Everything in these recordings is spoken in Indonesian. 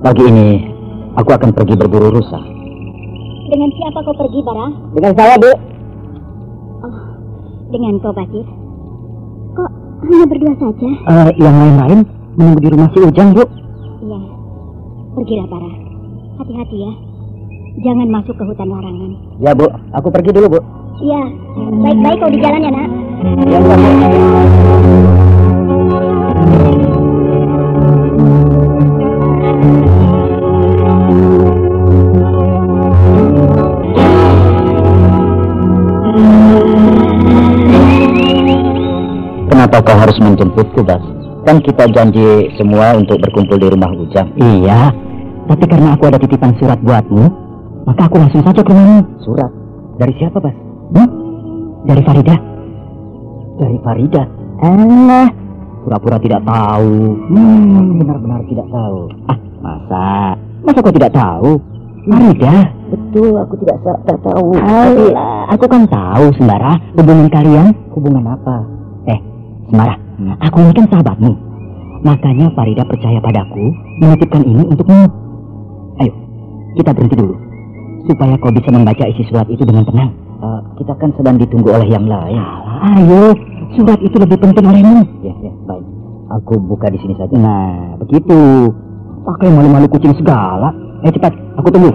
Pagi ini aku akan pergi berburu rusa. Dengan siapa kau pergi, Bara? Dengan saya, Bu. Oh, dengan kau, Basir. Kok hanya berdua saja? Uh, yang lain-lain menunggu di rumah si Ujang, Bu. Iya. Pergilah, Bara. Hati-hati ya. Jangan masuk ke hutan larangan. Ya, Bu. Aku pergi dulu, Bu. Iya. Baik-baik kau di jalan ya, nak. Ya, Bu. Kenapa kau harus menjemputku, Bas? Kan kita janji semua untuk berkumpul di rumah Ujang. Iya, tapi karena aku ada titipan surat buatmu, maka aku langsung saja ke rumahmu. Surat? Dari siapa, Bas? Hmm? Dari Farida. Dari Farida? Allah, pura-pura tidak tahu. Hmm, benar-benar tidak tahu. Ah, masa? Masa kau tidak tahu? Farida? Betul, aku tidak tahu. Allah, aku kan tahu, Sembara, hubungan kalian. Hubungan apa? Sembara, aku ini kan sahabatmu. Makanya Farida percaya padaku menitipkan ini untukmu. Ayo, kita berhenti dulu. Supaya kau bisa membaca isi surat itu dengan tenang. Uh, kita kan sedang ditunggu oleh yang lain. Ayo, surat itu lebih penting olehmu. Ya, ya, baik. Aku buka di sini saja. Nah, begitu. Pakai malu-malu kucing segala. Eh, cepat. Aku tunggu.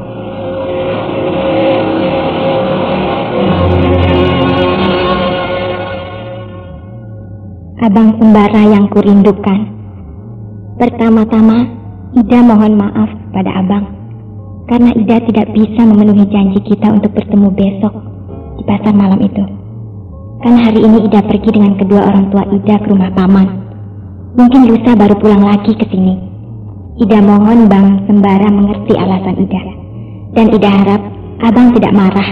Abang Sembara yang kurindukan. Pertama-tama, Ida mohon maaf pada Abang. Karena Ida tidak bisa memenuhi janji kita untuk bertemu besok di pasar malam itu. Karena hari ini Ida pergi dengan kedua orang tua Ida ke rumah paman. Mungkin lusa baru pulang lagi ke sini. Ida mohon Bang Sembara mengerti alasan Ida. Dan Ida harap Abang tidak marah.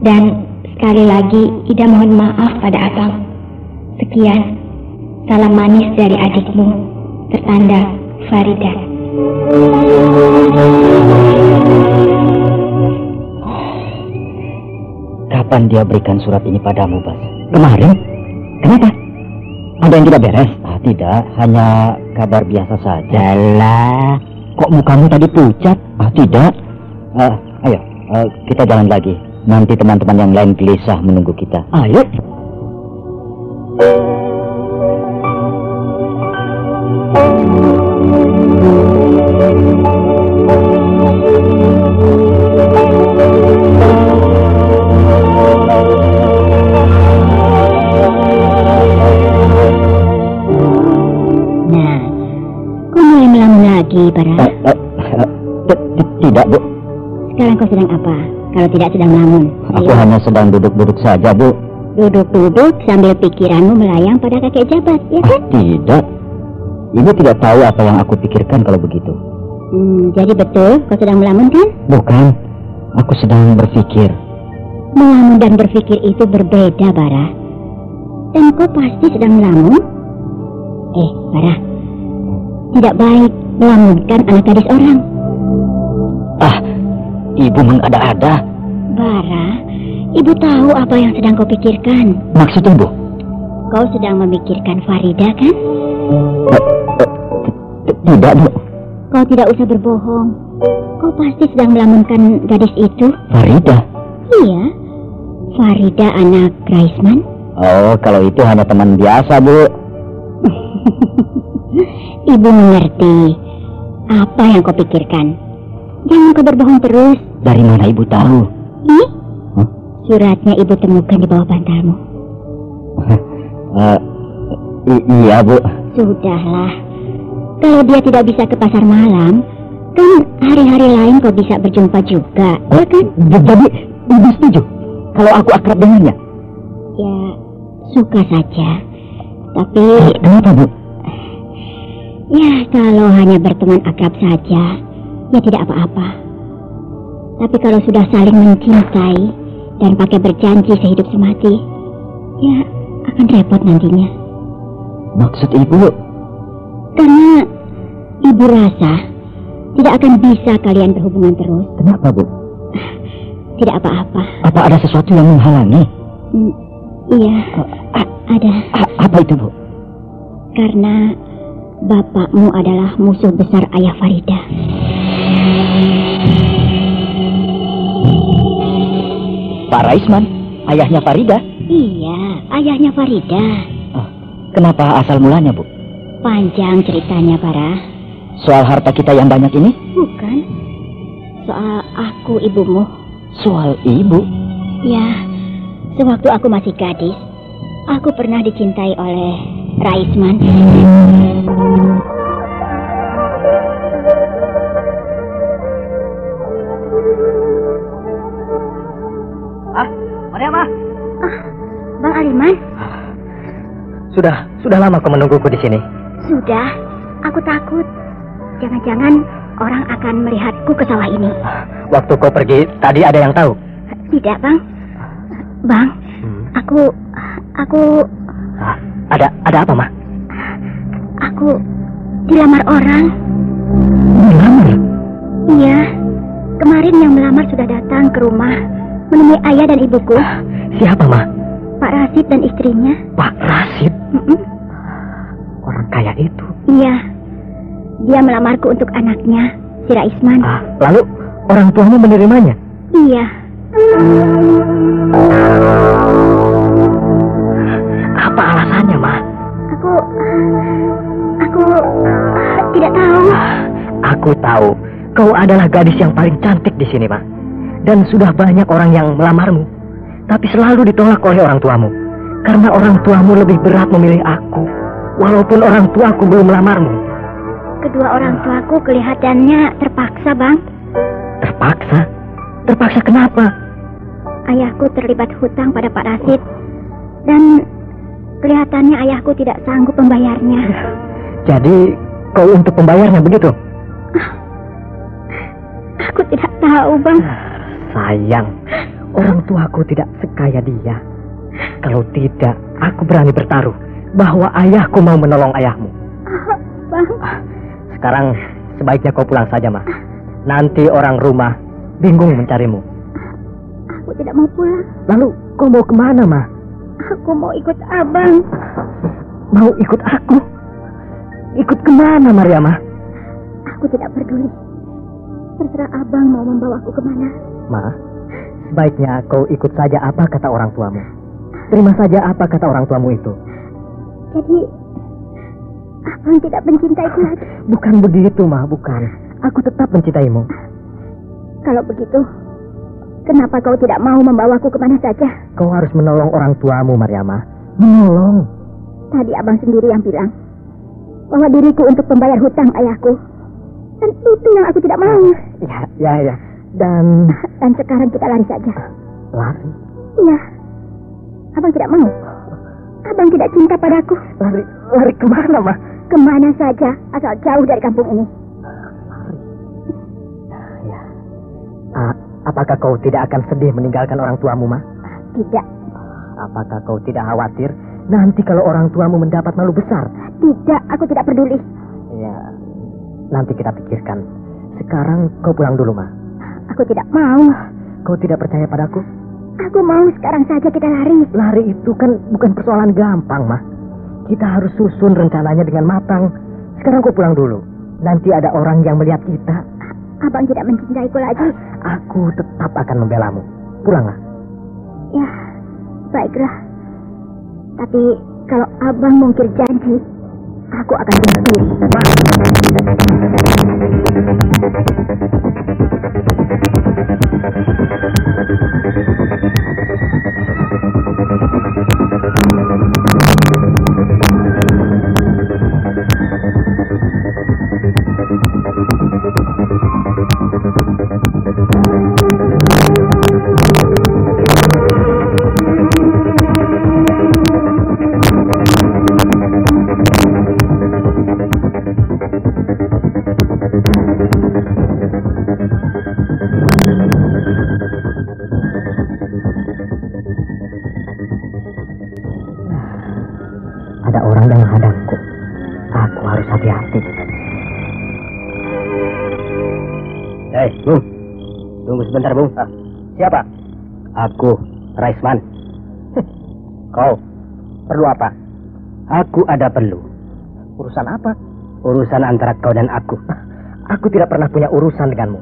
Dan sekali lagi Ida mohon maaf pada Abang. Sekian, salam manis dari adikmu, tertanda Farida. Kapan dia berikan surat ini padamu, Bas? Kemarin? Kenapa? Ada yang tidak beres? Ah, tidak, hanya kabar biasa saja. Lah, kok mukamu tadi pucat? Ah, tidak. Uh, ayo, uh, kita jalan lagi. Nanti teman-teman yang lain gelisah menunggu kita. Ayo. Tidak, Bu. Sekarang kau sedang apa? Kalau tidak sedang melamun. Aku Ayo. hanya sedang duduk-duduk saja, Bu. Duduk-duduk sambil pikiranmu melayang pada kakek jabat, ya kan? Tidak. Ibu tidak tahu apa yang aku pikirkan kalau begitu. Hmm, jadi betul kau sedang melamun kan? Bukan. Aku sedang berpikir. Melamun dan berpikir itu berbeda, Bara. Dan kau pasti sedang melamun? Eh, Bara. Tidak baik melamunkan anak gadis orang. Ah, ibu mengada-ada. Bara, ibu tahu apa yang sedang kau pikirkan. Maksud ibu? Kau sedang memikirkan Farida, kan? Tidak, Bu. Kau tidak usah berbohong. Kau pasti sedang melamunkan gadis itu. Farida. Iya. Farida anak Raisman. Oh, kalau itu hanya teman biasa, Bu. Ibu mengerti apa yang kau pikirkan. Jangan kau berbohong terus. Dari mana ibu tahu? Hah? Suratnya ibu temukan di bawah bantalmu. Eh, i- iya, Bu. Sudahlah. Kalau dia tidak bisa ke pasar malam, kan hari-hari lain kau bisa berjumpa juga, ya kan? J- Jadi, ibu setuju kalau aku akrab dengannya? Ya, suka saja. Tapi, Kenapa, Bu? ya kalau hanya berteman akrab saja, ya tidak apa-apa. Tapi kalau sudah saling mencintai dan pakai berjanji sehidup semati, ya akan repot nantinya. Maksud ibu? Karena ibu rasa tidak akan bisa kalian berhubungan terus. Kenapa, Bu? Tidak apa-apa. Apa ada sesuatu yang menghalangi? Hmm, iya, a- ada. A- apa itu, Bu? Karena bapakmu adalah musuh besar ayah Farida. Pak Raisman, ayahnya Farida? Iya, ayahnya Farida. Oh, kenapa asal mulanya, Bu? Panjang ceritanya, Para. Soal harta kita yang banyak ini? Bukan. Soal aku ibumu. Soal ibu? Ya, sewaktu aku masih gadis, aku pernah dicintai oleh Raisman. Aliman, Sudah, sudah lama kau menungguku di sini. sudah. Aku takut. Jangan-jangan orang akan melihatku ke sawah ini. Waktu kau pergi, tadi ada yang tahu? Tidak, Bang. Bang, aku aku Ah, ada, ada apa, Ma? aku dilamar orang. Melamar? Iya. Kemarin yang melamar sudah datang ke rumah menemui ayah dan ibuku, Siapa, Ma? Pak Rasid dan istrinya. Pak Rasid, Mm-mm. orang kaya itu. Iya. Dia melamarku untuk anaknya, si Raisman. Ah, lalu orang tuamu menerimanya? Iya. Apa alasannya, Ma? Aku aku tidak tahu. Aku tahu kau adalah gadis yang paling cantik di sini, Ma. Dan sudah banyak orang yang melamarmu. Tapi selalu ditolak oleh orang tuamu. Karena orang tuamu lebih berat memilih aku. Walaupun orang tuaku belum melamarmu. Kedua orang tuaku kelihatannya terpaksa, Bang. Terpaksa? Terpaksa kenapa? Ayahku terlibat hutang pada Pak Rasid dan kelihatannya ayahku tidak sanggup membayarnya. Jadi kau untuk pembayarnya begitu? Aku tidak tahu, Bang. Sayang, orang tuaku tidak sekaya dia. Kalau tidak, aku berani bertaruh bahwa ayahku mau menolong ayahmu. Bang, Sekarang sebaiknya kau pulang saja, Ma. Nanti orang rumah bingung mencarimu. aku tidak mau pulang. Lalu kau mau ke mana, Ma? Aku mau ikut Abang. Mau ikut aku? Ikut ke mana, Mariama? Aku tidak peduli. Terserah Abang mau membawaku ke mana. Ma, sebaiknya kau ikut saja apa kata orang tuamu. Terima saja apa kata orang tuamu itu. Jadi, Abang tidak mencintaiku lagi. Bukan begitu, Ma, bukan. Aku tetap mencintaimu. Kalau begitu, kenapa kau tidak mau membawaku ke mana saja? Kau harus menolong orang tuamu, Mariama. Menolong. Tadi Abang sendiri yang bilang bahwa diriku untuk membayar hutang ayahku. Dan itu yang aku tidak mau. Ya, ya, ya. Dan Dan sekarang kita lari saja. lari, Iya. Abang tidak mau. Abang tidak cinta padaku. lari, lari ke mana, Ma? Ke mana saja, asal jauh dari kampung ini. Ya. Ah, apakah kau tidak akan sedih meninggalkan orang tuamu, Ma? Tidak, Apakah kau tidak khawatir nanti kalau orang tuamu mendapat malu besar? tidak, aku tidak peduli. Ya, nanti kita pikirkan. Sekarang kau pulang dulu, Ma. Aku tidak mau. Kau tidak percaya padaku? Aku mau sekarang saja kita lari. Lari itu kan bukan persoalan gampang, Ma. Kita harus susun rencananya dengan matang. Sekarang kau pulang dulu. Nanti ada orang yang melihat kita. Abang tidak mencintaiku lagi. Aku tetap akan membelamu. Pulanglah. Ya, baiklah. Tapi kalau abang mungkir janji, aku akan pergi. Ada orang yang menghadapku. Aku harus hati-hati. Hei, Bung. Tunggu sebentar, Bung. siapa? Aku, Raisman. Kau, perlu apa? Aku ada perlu. Urusan apa? Urusan antara kau dan aku. Aku tidak pernah punya urusan denganmu.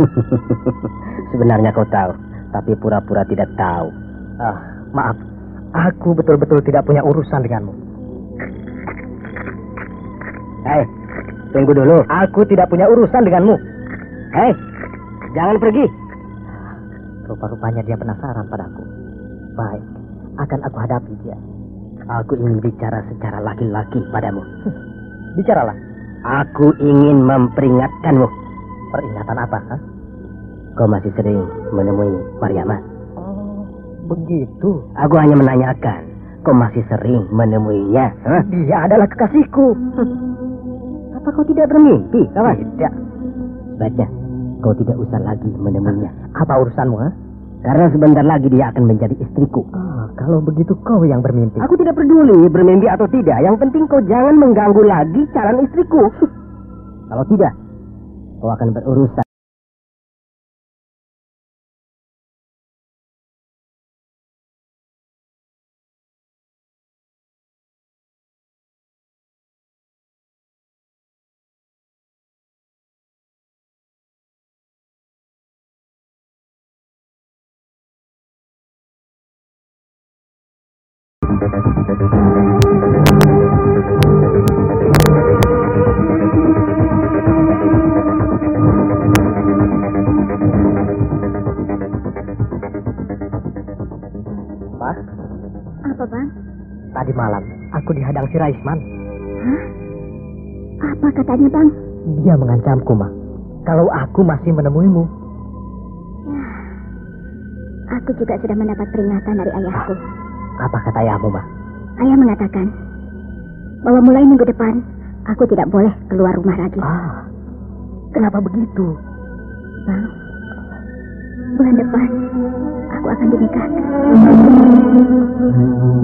Sebenarnya kau tahu, tapi pura-pura tidak tahu. Ah, maaf. Aku betul-betul tidak punya urusan denganmu. Hei, tunggu dulu. Aku tidak punya urusan denganmu. Hei, jangan pergi. Rupa-rupanya dia penasaran padaku. Baik, akan aku hadapi dia. Aku ingin bicara secara laki-laki padamu. Bicaralah. Aku ingin memperingatkanmu. Peringatan apa? Ha? Kau masih sering menemui Mariama? Oh, begitu. Aku hanya menanyakan. Kau masih sering menemuinya? Hah? Dia adalah kekasihku. Apa kau tidak bermimpi, kawan? Tidak. Sebaiknya kau tidak usah lagi menemuinya. Apa urusanmu, ha? Karena sebentar lagi dia akan menjadi istriku. Ah, kalau begitu kau yang bermimpi. Aku tidak peduli bermimpi atau tidak. Yang penting kau jangan mengganggu lagi calon istriku. Kalau tidak, kau akan berurusan. Pak, Apa, Bang? tadi malam aku dihadang si Raisman. Hah? Apa katanya, Bang? Dia mengancamku, Ma. Kalau aku masih menemuimu. Ya, aku juga sudah mendapat peringatan dari ayahku. Apa kata ayahmu, Ma? Ayah mengatakan bahwa mulai minggu depan aku tidak boleh keluar rumah lagi. Ah, kenapa begitu? Bang, bulan depan aku akan dinikahkan.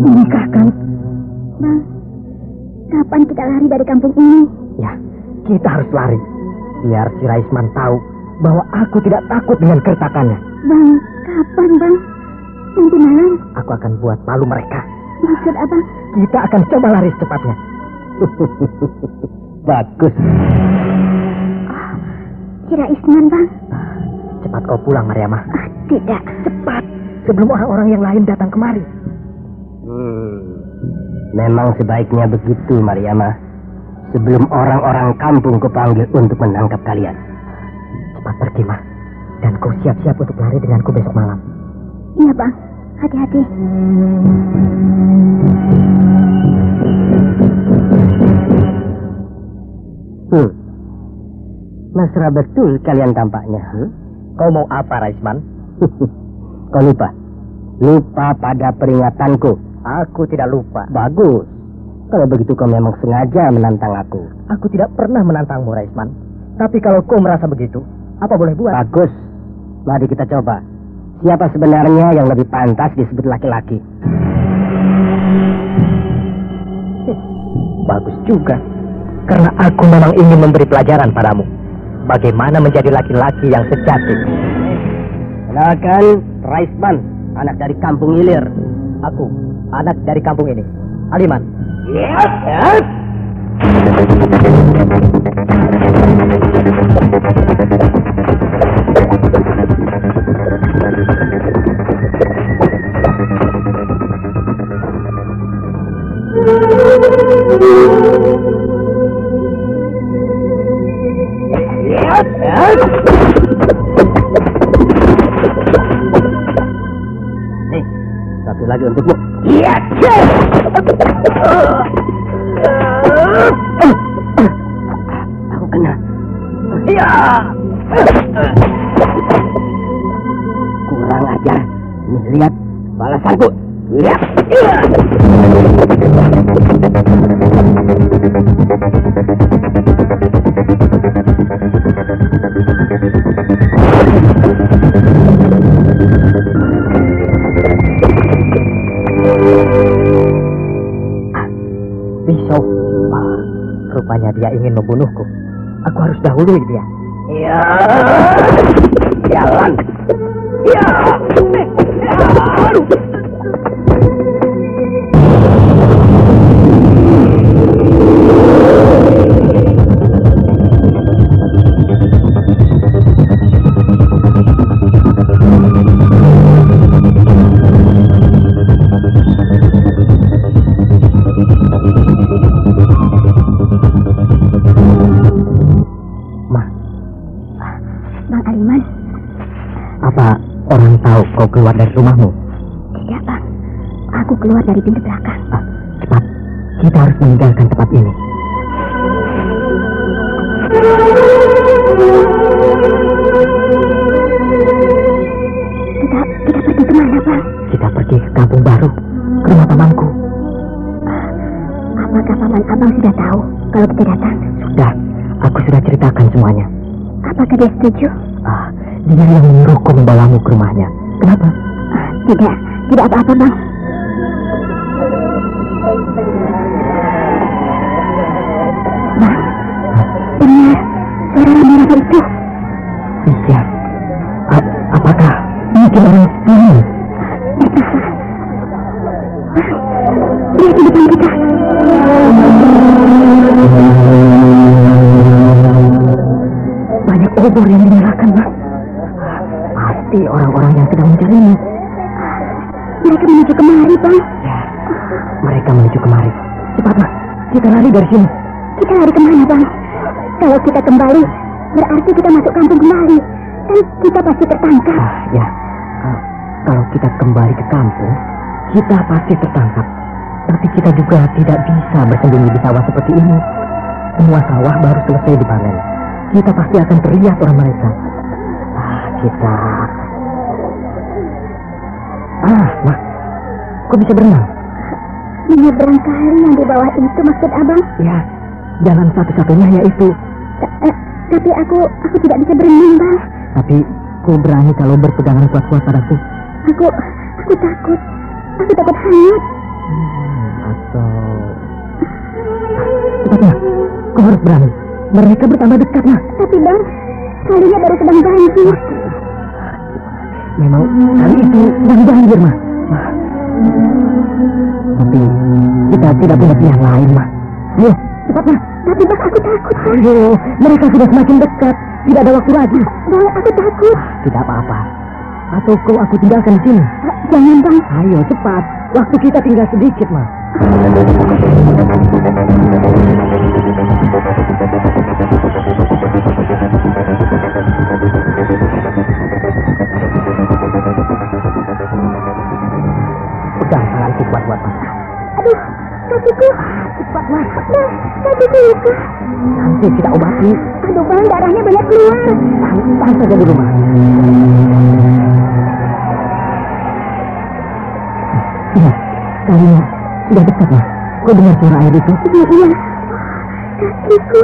Dinikahkan? Bang, kapan kita lari dari kampung ini? Ya, kita harus lari. Biar si Raisman tahu bahwa aku tidak takut dengan kertakannya. Bang, kapan, Bang? Nanti malam, Aku akan buat malu mereka. maksud abang, Kita akan coba lari secepatnya. Bagus. Kira Isman, Bang? Cepat kau pulang, Mariamah. Ah, tidak. Cepat, sebelum orang-orang yang lain datang kemari. Hmm. Memang sebaiknya begitu, Mariama. Sebelum orang-orang kampung kupanggil untuk menangkap kalian. Cepat pergi, Mah. Dan kau siap-siap untuk lari denganku besok malam. Iya, Bang. Hati-hati. Hmm. Mesra betul kalian tampaknya. Hmm? Kau mau apa, Raisman? Kau lupa. Lupa pada peringatanku. Aku tidak lupa. Bagus. Kalau begitu kau memang sengaja menantang aku. Aku tidak pernah menantangmu, Raisman. Tapi kalau kau merasa begitu, apa boleh buat? Bagus. Mari kita coba. Siapa sebenarnya yang lebih pantas disebut laki-laki? Bagus juga. Karena aku memang ingin memberi pelajaran padamu. Bagaimana menjadi laki-laki yang sejati. Kenalkan, Raisman, anak dari kampung Ilir. Aku, anak dari kampung ini. Aliman. Yes, yes. Yes, Pisau. Ah, rupanya dia ingin membunuhku. Aku harus dahului dia. Ya. Jalan. Ya. Aduh. Kau keluar dari rumahmu? Tidak, Bang. Aku keluar dari pintu belakang. Ah, cepat. Kita harus meninggalkan tempat ini. Kita, kita pergi ke mana, Bang? Kita pergi ke kampung baru, ke rumah pamanku. Apakah paman abang sudah tahu kalau kita datang? Sudah, aku sudah ceritakan semuanya. Apakah dia setuju? Ah, dia yang menyuruhku membawamu ke rumahnya. Kenapa? Tidak, tidak apa-apa, Bang. Bang, benar, suara rame itu. Iya. Apakah mungkin orang menuju kemari, Bang. Ya, mereka menuju kemari. Cepatlah, kita lari dari sini. Kita lari ke mana, Bang? Kalau kita kembali, berarti kita masuk kampung kembali. Dan kita pasti tertangkap. Ah, ya. Ah, kalau kita kembali ke kampung, kita pasti tertangkap. Tapi kita juga tidak bisa bersembunyi di sawah seperti ini. Semua sawah baru selesai dipanen. Kita pasti akan terlihat orang mereka. Ah, kita... Ah, Mak. Kok bisa berenang? Menyeberang kali yang di bawah itu maksud abang. Ya, jalan satu-satunya yaitu... Ta- eh, tapi aku aku tidak bisa berenang, Bang. Tapi, ku berani kalau berpegangan kuat-kuat padaku. Aku aku takut. Aku takut hanyut. Hmm, atau... Cepatnya, kau harus berani. Mereka bertambah dekat, Mak. Tapi Bang, kalinya baru sedang banjir. Memang kali itu sedang banjir, mah. Tapi kita tidak punya pilihan lain, mah. Ayo, cepat, mah. Tapi Bang, aku takut. Ayo, mereka sudah semakin dekat. Tidak ada waktu lagi. Bang, aku takut. Tidak apa-apa. Atau kau aku tinggalkan di sini. Ah, Jangan, Bang. Ayo, cepat. Waktu kita tinggal sedikit, mah. Kuat-kuat, mah. Aduh, kakiku. Cepat, mah. Nah, kakiku luka. Nanti kita obati. Aduh, Bang, darahnya banyak keluar. Tahan saja di rumah. Iya, kalinya sudah dekat, mah. Kau dengar suara air itu? Iya, iya. Kakiku.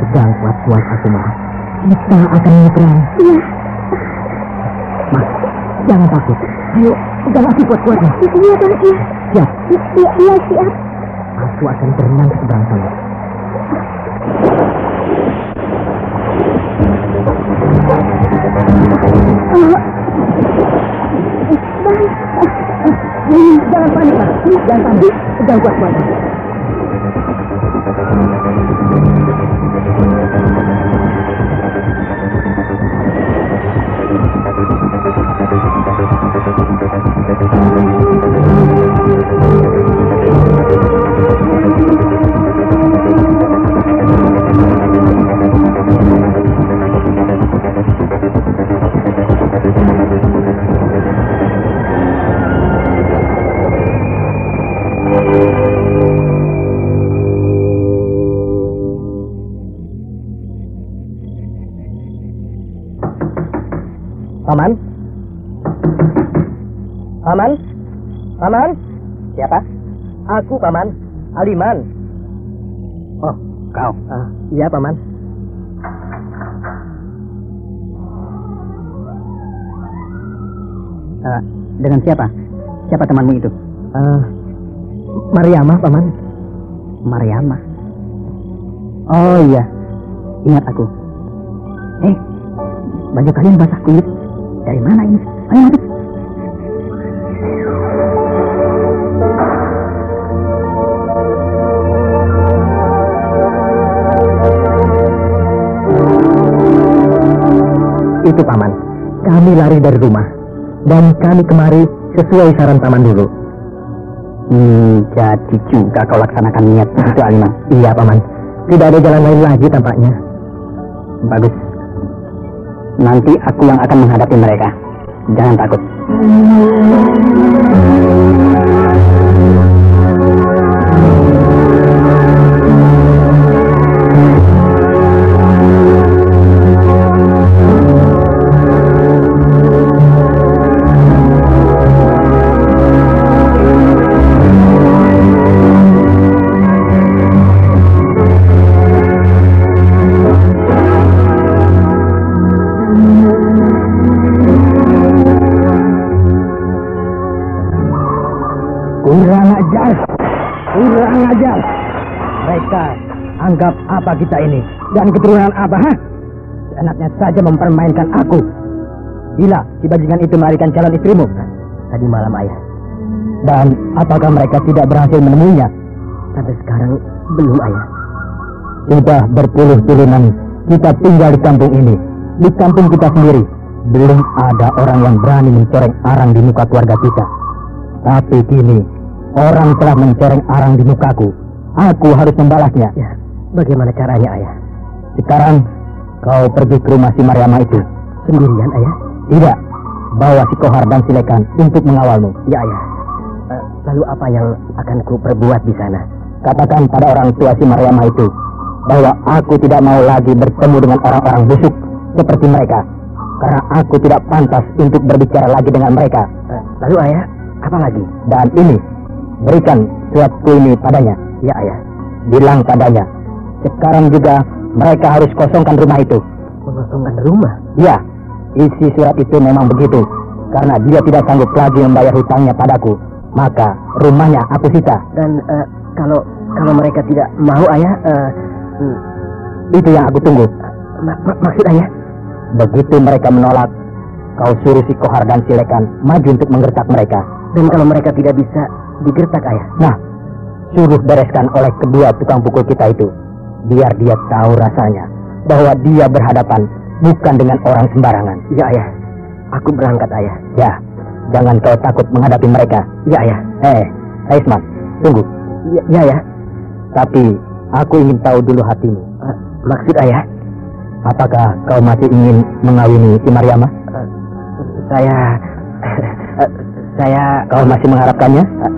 Pegang kuat-kuat aku, mah. Kita akan menyeberang. Iya, Mas, jangan takut. Ayo, pegang aku kuat-kuat, mah. iya, Bang, iya. Siap, Iya, iya, siap. aku akan berenang ke seberang sana. Jangan panik, mah. Jangan panik. Pegang kuat-kuat, mah. Paman? thank you. Paman. Aliman. Oh, kau? Ah, iya, Paman. Eh, dengan siapa? Siapa temanmu itu? Ah, Mariamah, Paman. Mariama. Oh iya, ingat aku. Eh, baju kalian basah kulit. Dari mana ini? Ayo Kami dari rumah. Dan kami kemari sesuai saran Paman dulu. Hmm, jadi juga kau laksanakan niat itu Aliman. Iya, Paman. Tidak ada jalan lain lagi tampaknya. Bagus. Nanti aku yang akan menghadapi mereka. Jangan takut. Anggap apa kita ini? Dan keturunan apa, ha? Enaknya saja mempermainkan aku. Bila si bajingan itu melarikan calon istrimu. Tadi malam, ayah. Dan apakah mereka tidak berhasil menemuinya? Sampai sekarang belum, ayah. Sudah berpuluh turunan kita tinggal di kampung ini. Di kampung kita sendiri. Belum ada orang yang berani mencoreng arang di muka keluarga kita. Tapi kini, orang telah mencoreng arang di mukaku. Aku harus membalasnya. Ya, Bagaimana caranya, Ayah? Sekarang kau pergi ke rumah si Mariama itu. Sendirian, Ayah? Tidak. Bawa si Kohar dan si Lekan untuk mengawalmu. Ya, Ayah. Uh, lalu apa yang akan ku perbuat di sana? Katakan pada orang tua si Mariama itu bahwa aku tidak mau lagi bertemu dengan orang-orang busuk seperti mereka. Karena aku tidak pantas untuk berbicara lagi dengan mereka. Uh, lalu ayah, apa lagi? Dan ini, berikan suratku ini padanya. Ya ayah. Bilang padanya, sekarang juga mereka harus kosongkan rumah itu. Mengosongkan rumah? Ya, isi surat itu memang begitu. Karena dia tidak sanggup lagi membayar hutangnya padaku. Maka rumahnya aku sita. Dan uh, kalau kalau mereka tidak mau ayah, uh, itu yang aku tunggu. Mak maksud ayah? Begitu mereka menolak, kau suruh si Kohar dan si Lekan maju untuk menggertak mereka. Dan kalau mereka tidak bisa digertak ayah? Nah, suruh bereskan oleh kedua tukang pukul kita itu biar dia tahu rasanya bahwa dia berhadapan bukan dengan orang sembarangan. Ya, ayah. Aku berangkat, ayah. Ya, jangan kau takut menghadapi mereka. Ya, ayah. Eh, Aisman, tunggu. Ya, ya, ya. Tapi aku ingin tahu dulu hatimu. Uh, maksud ayah? Apakah kau masih ingin mengawini si Mariama? Uh, saya, uh, saya. Kau masih mengharapkannya? Uh,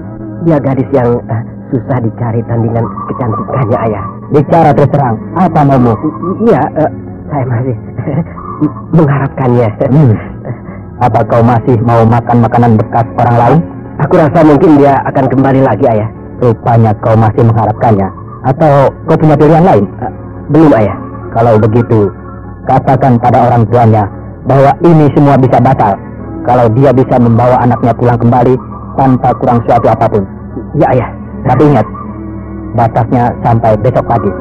dia gadis yang uh, susah dicari tandingan kecantikannya, ayah. Bicara terus terang, apa maumu? Iya, uh, saya masih mengharapkannya. Hmm. Apa kau masih mau makan makanan bekas orang lain? Aku rasa mungkin dia akan kembali lagi, ayah. Rupanya kau masih mengharapkannya. Atau kau punya pilihan lain? Uh, belum, ayah. Kalau begitu, katakan pada orang tuanya bahwa ini semua bisa batal. Kalau dia bisa membawa anaknya pulang kembali tanpa kurang suatu apa pun. Ya, ayah. Tapi ingat, Batasnya sampai besok pagi.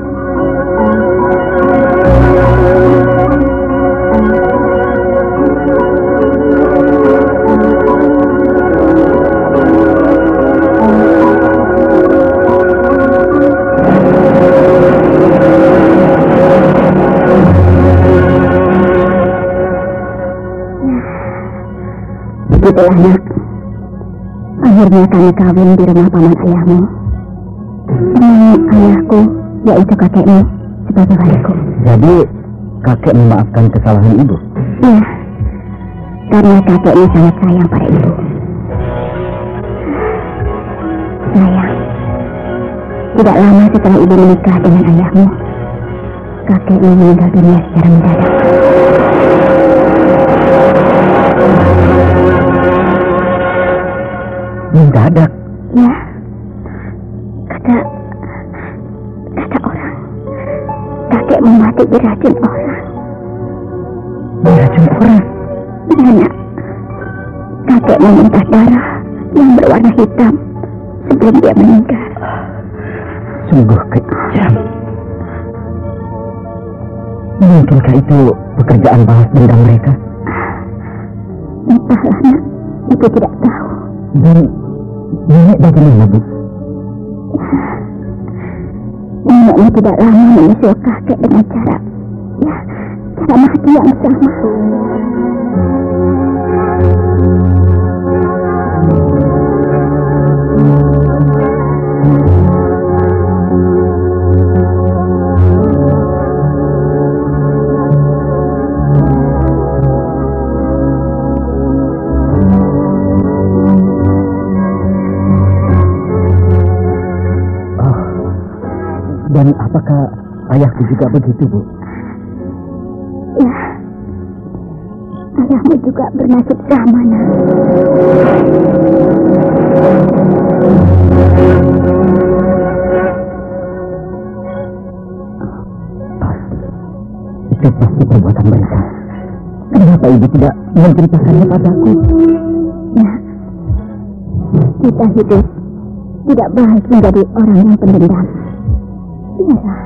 Begitulah nak. Akhirnya kami kawin di rumah paman ayahmu ayahku, yaitu kakekmu, sebagai waliku. Jadi, kakek memaafkan kesalahan ibu? Ya, karena kakeknya sangat sayang pada ibu. Sayang, tidak lama setelah ibu menikah dengan ayahmu, kakekmu meninggal dunia secara mendadak. Mendadak? Diracun orang. Diracun orang? Iya. Kakek memuntah darah yang berwarna hitam sebelum dia meninggal. Sungguh kejam. Mungkinkah itu pekerjaan balas dendam mereka? Entahlah, nak. Itu tidak tahu. Dan nenek bagaimana, Bu? Neneknya tidak lama menyusul kakek dengan cara, ya, cara mati yang sama. Apakah ayahku juga begitu, Bu? Ya, ayahmu juga bernasib sama, nak. Itu pasti perbuatan mereka. Kenapa ibu tidak menceritakannya padaku? Ya, kita hidup tidak baik menjadi orang yang pendendam. Biarlah.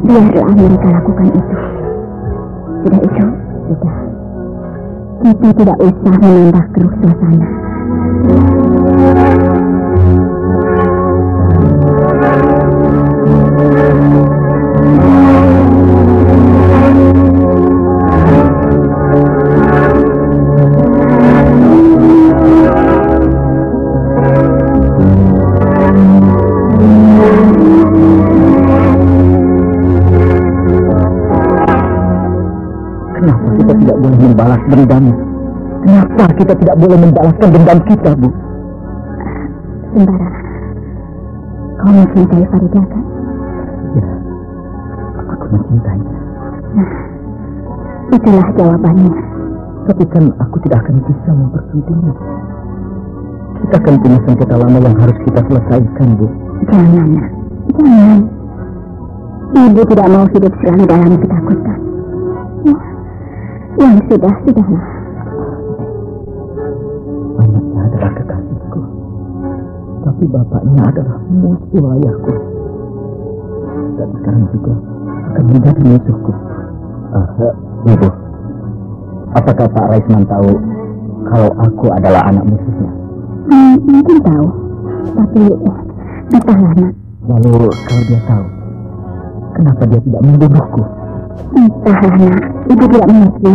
Biarlah mereka lakukan itu. Sudah itu, sudah. Kita tidak usah menambah keruh suasana. Dendam? Kenapa kita tidak boleh membalaskan dendam kita, Bu? Sembara, kau mencintai Farida kan? Ya, aku mencintainya. Itulah jawabannya. Tapi kan aku tidak akan bisa mempersuntingnya. Kita kan punya sengketa lama yang harus kita selesaikan, Bu. Jangan. Jangan. Ibu tidak mau hidup selalu dalam ketakutan. Ya, yang sudah, sudahlah. Anaknya adalah kekasihku. Tapi bapaknya adalah musuh ayahku. Dan sekarang juga akan menjadi musuhku. Uh, Ibu, apakah Pak Raisman tahu kalau aku adalah anak musuhnya? Hmm, mungkin tahu. Tapi, entahlah, nak. Lalu kalau dia tahu, kenapa dia tidak membunuhku? Entahlah, nak. Ibu tidak mengerti.